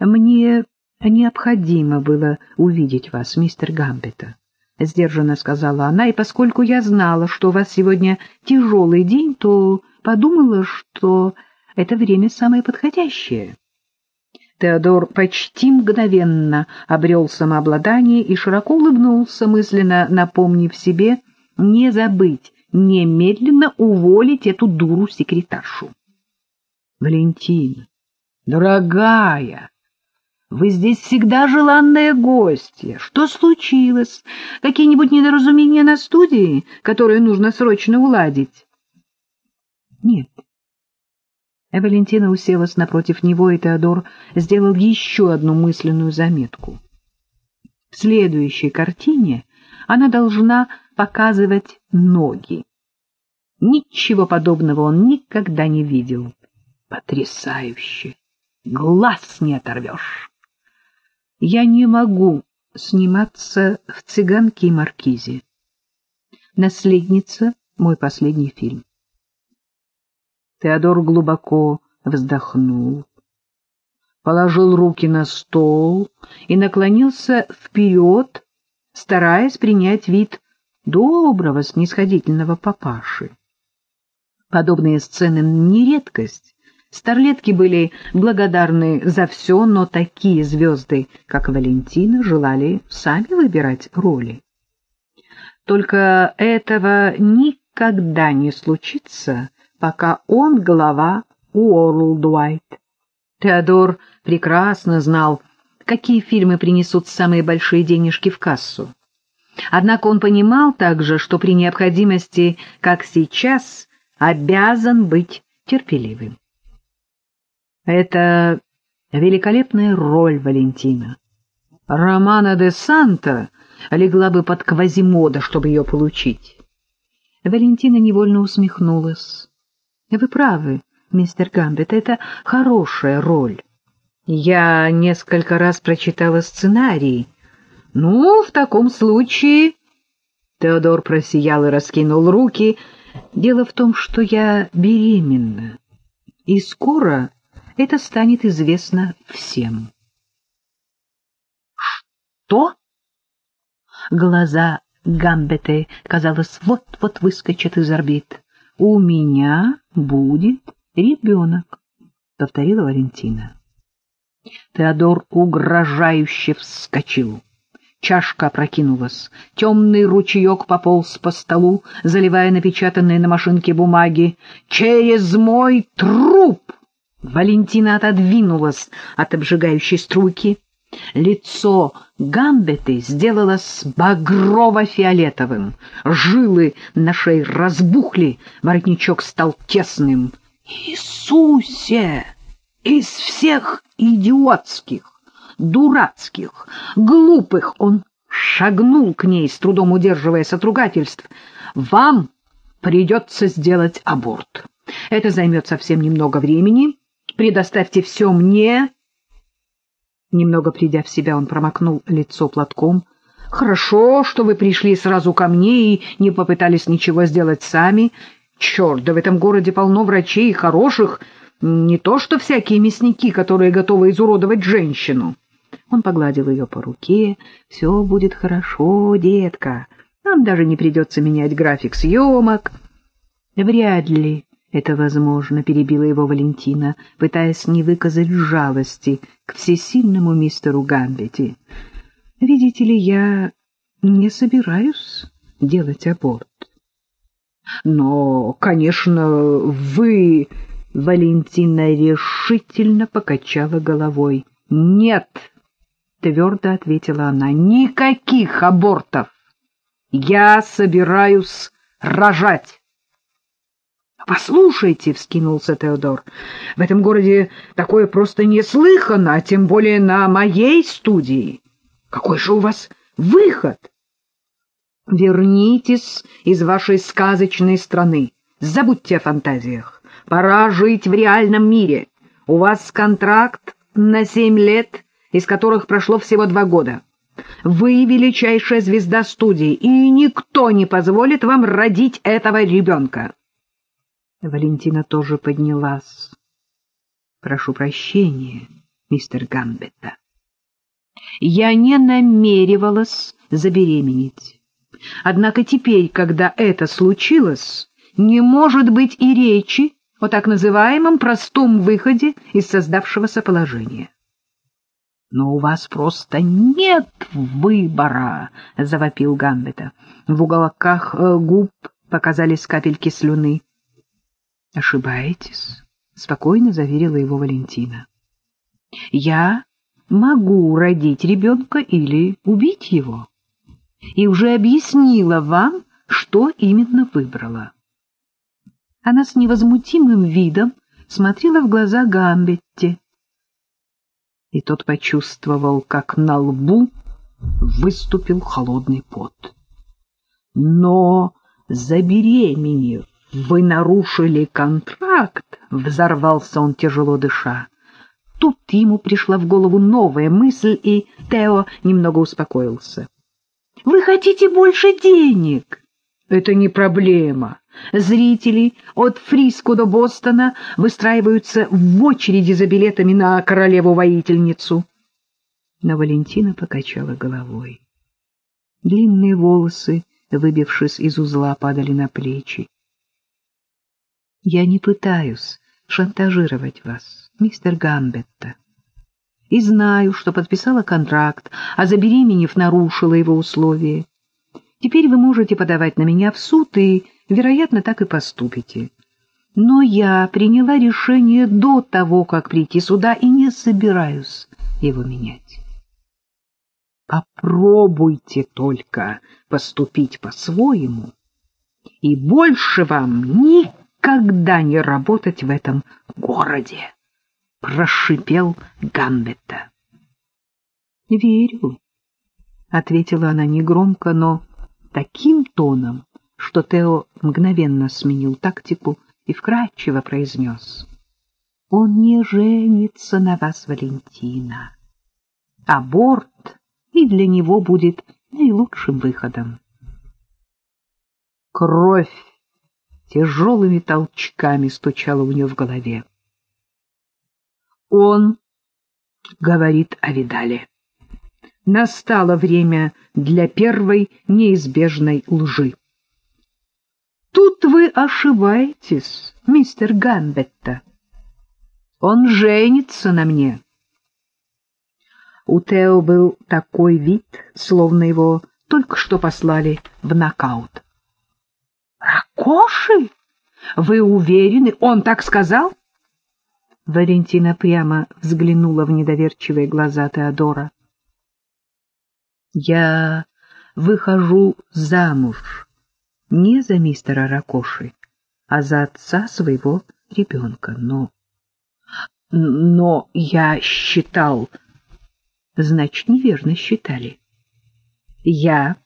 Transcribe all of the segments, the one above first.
Мне необходимо было увидеть вас, мистер Гамбета, — сдержанно сказала она, — и поскольку я знала, что у вас сегодня тяжелый день, то подумала, что это время самое подходящее. Теодор почти мгновенно обрел самообладание и широко улыбнулся, мысленно напомнив себе не забыть немедленно уволить эту дуру-секретаршу. — Валентина, дорогая, вы здесь всегда желанная гостья. Что случилось? Какие-нибудь недоразумения на студии, которые нужно срочно уладить? Нет. Валентина уселась напротив него, и Теодор сделал еще одну мысленную заметку. В следующей картине она должна показывать ноги. Ничего подобного он никогда не видел. Потрясающе! Глаз не оторвешь! Я не могу сниматься в «Цыганке и маркизе». «Наследница» — мой последний фильм. Теодор глубоко вздохнул, положил руки на стол и наклонился вперед, стараясь принять вид доброго снисходительного папаши. Подобные сцены не редкость, Старлетки были благодарны за все, но такие звезды, как Валентина, желали сами выбирать роли. Только этого никогда не случится, пока он глава Уорлдуайт. Теодор прекрасно знал, какие фильмы принесут самые большие денежки в кассу. Однако он понимал также, что при необходимости, как сейчас, обязан быть терпеливым. Это великолепная роль Валентина. Романа де Санта легла бы под Квазимода, чтобы ее получить. Валентина невольно усмехнулась. — Вы правы, мистер Гамбет, это хорошая роль. Я несколько раз прочитала сценарий. Ну, в таком случае... Теодор просиял и раскинул руки. Дело в том, что я беременна. И скоро это станет известно всем. Что? Глаза Гамбеты, казалось, вот-вот выскочат из орбит. У меня будет ребенок, повторила Валентина. Теодор угрожающе вскочил. Чашка опрокинулась. Темный ручеек пополз по столу, заливая напечатанные на машинке бумаги. «Через мой труп!» Валентина отодвинулась от обжигающей струйки. Лицо Гамбеты сделалось багрово-фиолетовым. Жилы на шее разбухли, воротничок стал тесным. «Иисусе! Из всех идиотских, дурацких, глупых!» Он шагнул к ней, с трудом удерживаясь от. «Вам придется сделать аборт. Это займет совсем немного времени» Предоставьте все мне. Немного придя в себя, он промокнул лицо платком. Хорошо, что вы пришли сразу ко мне и не попытались ничего сделать сами. Черт, да в этом городе полно врачей хороших, не то что всякие мясники, которые готовы изуродовать женщину. Он погладил ее по руке. «Все будет хорошо, детка. Нам даже не придется менять график съемок». «Вряд ли», это возможно, — перебила его Валентина, пытаясь не выказать жалости к всесильному мистеру Гамбети. — Видите ли, я не собираюсь делать аборт. — Но, конечно, вы... — Валентина решительно покачала головой. — Нет, — твердо ответила она, — никаких абортов. Я собираюсь рожать. «Послушайте», — вскинулся Теодор, — «в этом городе такое просто неслыханно, а тем более на моей студии. Какой же у вас выход?» «Вернитесь из вашей сказочной страны. Забудьте о фантазиях. Пора жить в реальном мире. У вас контракт на семь лет, из которых прошло всего два года. Вы величайшая звезда студии, и никто не позволит вам родить этого ребенка». Валентина тоже поднялась. — Прошу прощения, мистер Гамбетта. Я не намеревалась забеременеть. Однако теперь, когда это случилось, не может быть и речи о так называемом простом выходе из создавшегося положения. «Но у вас просто нет выбора!» — завопил Гамбета. В уголках э, губ показались капельки слюны. «Ошибаетесь», — спокойно заверила его Валентина. «Я могу родить ребенка или убить его. И уже объяснила вам, что именно выбрала». Она с невозмутимым видом смотрела в глаза Гамбетте. И тот почувствовал, как на лбу выступил холодный пот. Но, забеременев, вы нарушили контракт, — взорвался он, тяжело дыша. Тут ему пришла в голову новая мысль, и Тео немного успокоился. — Вы хотите больше денег? — Это не проблема. Зрители от Фриско до Бостона выстраиваются в очереди за билетами на королеву-воительницу. Но Валентина покачала головой. Длинные волосы, выбившись из узла, падали на плечи. — Я не пытаюсь шантажировать вас, мистер Гамбетта. И знаю, что подписала контракт, а забеременев нарушила его условия. Теперь вы можете подавать на меня в суд и вероятно, так и поступите. Но я приняла решение до того, как прийти сюда, и не собираюсь его менять. Попробуйте только поступить по-своему, и больше вам никогда не работать в этом городе, — прошипел Гамбетта. — Верю, — ответила она негромко, но таким тоном, что Тео мгновенно сменил тактику и вкратчиво произнес. «Он не женится на вас, Валентина. Аборт и для него будет наилучшим выходом». Кровь тяжелыми толчками стучала у нее в голове. Он говорит о Видале. Настало время для первой неизбежной лжи. Тут вы ошибаетесь, мистер Гамбетта. Он женится на мне. У Тео был такой вид, словно его только что послали в нокаут. «Ракоши? Вы уверены, он так сказал?» Валентина прямо взглянула в недоверчивые глаза Теодора. «Я выхожу замуж не за мистера Ракоши, а за отца своего ребенка. Но... Но я считал... Значит, неверно считали. Я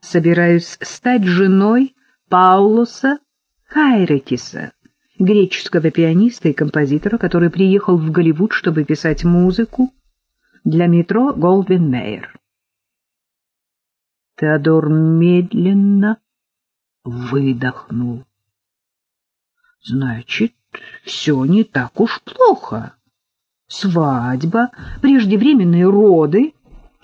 собираюсь стать женой Паулоса Хайретиса, греческого пианиста и композитора, который приехал в Голливуд, чтобы писать музыку для метро Голдвин Мейер. Теодор медленно выдохнул. Значит, все не так уж плохо. Свадьба, преждевременные роды,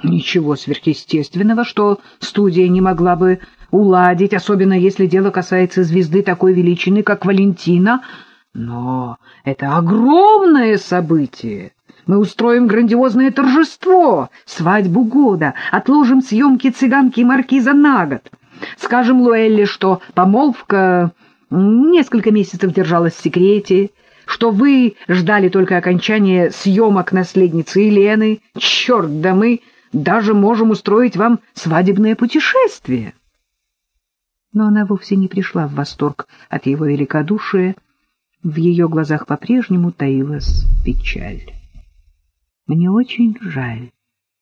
ничего сверхъестественного, что студия не могла бы уладить, особенно если дело касается звезды такой величины, как Валентина. Но это огромное событие. Мы устроим грандиозное торжество, свадьбу года, отложим съемки цыганки и маркиза на год. Скажем Луэлле, что помолвка несколько месяцев держалась в секрете, что вы ждали только окончания съемок наследницы Елены. Черт, да мы даже можем устроить вам свадебное путешествие. Но она вовсе не пришла в восторг от его великодушия. В ее глазах по-прежнему таилась печаль. «Мне очень жаль,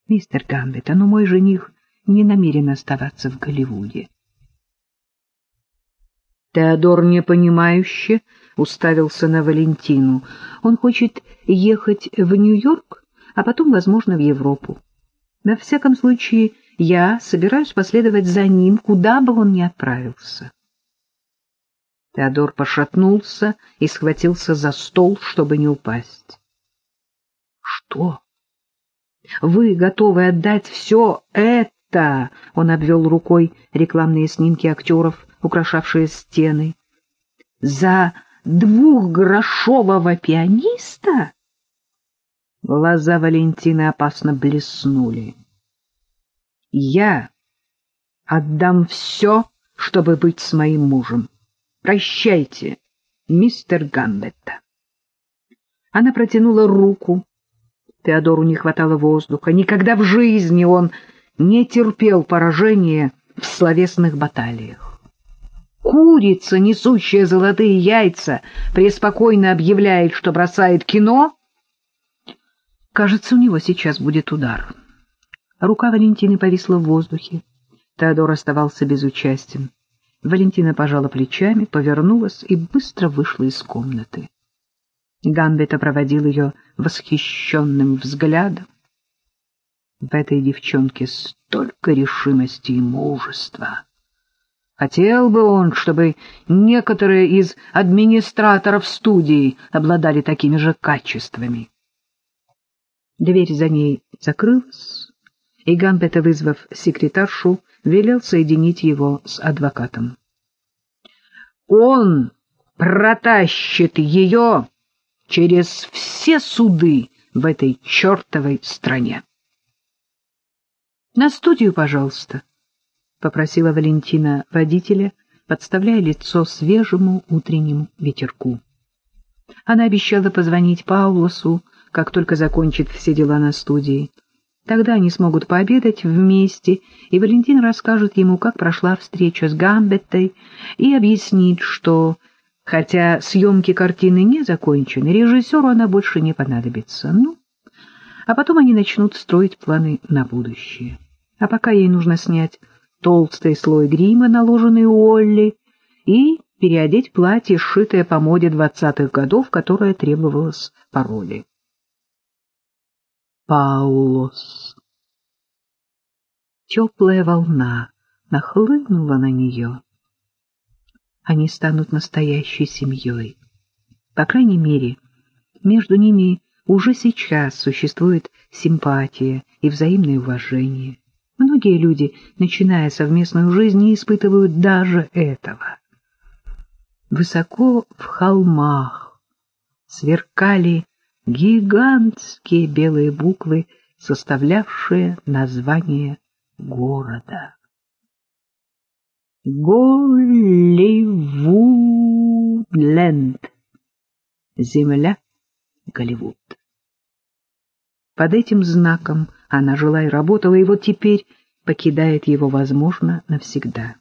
мистер Гамбет, но мой жених не намерен оставаться в Голливуде. Теодор непонимающе уставился на Валентину. Он хочет ехать в Нью-Йорк, а потом, возможно, в Европу. На всяком случае, я собираюсь последовать за ним, куда бы он ни отправился. Теодор пошатнулся и схватился за стол, чтобы не упасть. — Что? Вы готовы отдать все это, он обвел рукой рекламные снимки актеров, украшавшие стены, за двухгрошового пианиста? Глаза Валентины опасно блеснули. Я отдам все, чтобы быть с моим мужем. Прощайте, мистер Гамбетта. Она протянула руку. Теодору не хватало воздуха. Никогда в жизни он не терпел поражения в словесных баталиях. Курица, несущая золотые яйца, преспокойно объявляет, что бросает кино. Кажется, у него сейчас будет удар. Рука Валентины повисла в воздухе. Теодор оставался безучастен. Валентина пожала плечами, повернулась и быстро вышла из комнаты. Гамбета проводил ее восхищенным взглядом. В этой девчонке столько решимости и мужества. Хотел бы он, чтобы некоторые из администраторов студии обладали такими же качествами. Дверь за ней закрылась, и Гамбета, вызвав секретаршу, велел соединить его с адвокатом. «Он протащит ее через все суды в этой чертовой стране!» «На студию, пожалуйста», — попросила Валентина водителя, подставляя лицо свежему утреннему ветерку. Она обещала позвонить Паулосу, как только закончит все дела на студии. Тогда они смогут пообедать вместе, и Валентин расскажет ему, как прошла встреча с Гамбеттой, и объяснит, что, хотя съемки картины не закончены, режиссеру она больше не понадобится. Ну, а потом они начнут строить планы на будущее. А пока ей нужно снять толстый слой грима, наложенный у Олли, и переодеть платье, сшитое по моде двадцатых годов, которое требовалось по роли. Паулос. Теплая волна нахлынула на нее. Они станут настоящей семьей. По крайней мере, между ними уже сейчас существует симпатия и взаимное уважение. Многие люди, начиная совместную жизнь, не испытывают даже этого. Высоко в холмах сверкали гигантские белые буквы, составлявшие название города. Голливудленд. Земля Голливуд. Под этим знаком она жила и работала, и вот теперь покидает его, возможно, навсегда.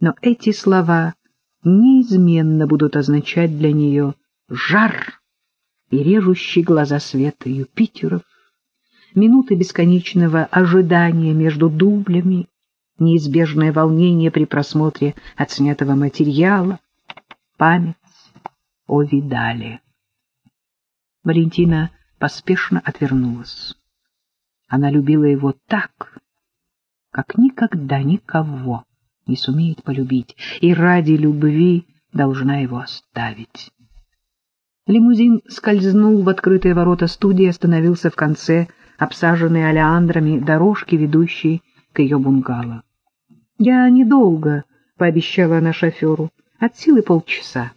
Но эти слова неизменно будут означать для нее жар и режущий глаза света Юпитеров, минуты бесконечного ожидания между дублями, неизбежное волнение при просмотре отснятого материала, память о Видале. Валентина поспешно отвернулась. Она любила его так, как никогда никого не сумеет полюбить, и ради любви должна его оставить. Лимузин скользнул в открытые ворота студии и остановился в конце обсаженной олеандрами дорожки, ведущей к ее бунгало. — Я недолго, — пообещала она шоферу, — от силы полчаса.